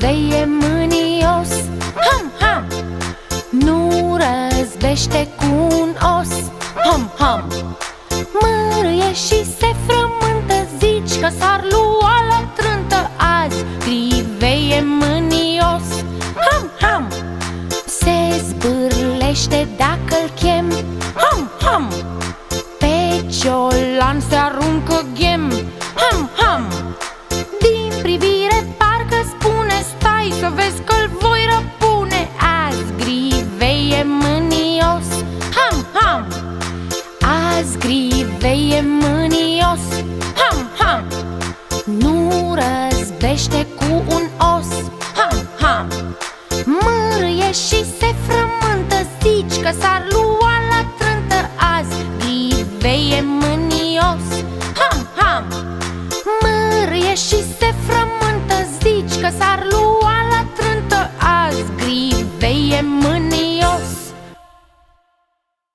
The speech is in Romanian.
vei e mânios? Ham, ham Nu răzbește cu un os. Ham, ham Mârâie și se frământă Zici că s-ar lua la trântă Azi. Grivei e mânios. Ham, ham Se zbârlește dacă-l chem. Ham, ham Pe ciolan se aruncă spune Stai să vezi că-l voi răpune Azi. Griveie mânios. Ham, ham. Azi griveie mânios. Ham, ham. Nu răzbește cu un os. Ham, ham. Mârâie și se frământă. Zici că s-ar lua